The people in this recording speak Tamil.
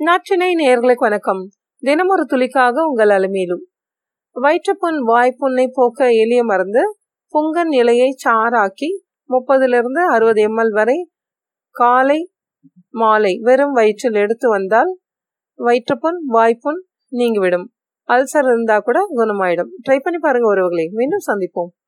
நாச்சினை நேர்களுக்கு வணக்கம். தினம் ஒரு துளிக்காக உங்கள் அலுமையிலும். வயிற்றுப்புண் வாய்ப்புண்ணை போக்க எளிய மருந்து புங்கன் இலையை சாராக்கி முப்பதிலிருந்து அறுபது எம்எல் வரை காலை மாலை வெறும் வயிற்றில் எடுத்து வந்தால் வயிற்றுப்புண் வாய்ப்புண் நீங்கிவிடும். அல்சர் இருந்தால் கூட குணமாயிடும். ட்ரை பண்ணி பாருங்க ஒருவர்களை மீண்டும் சந்திப்போம்.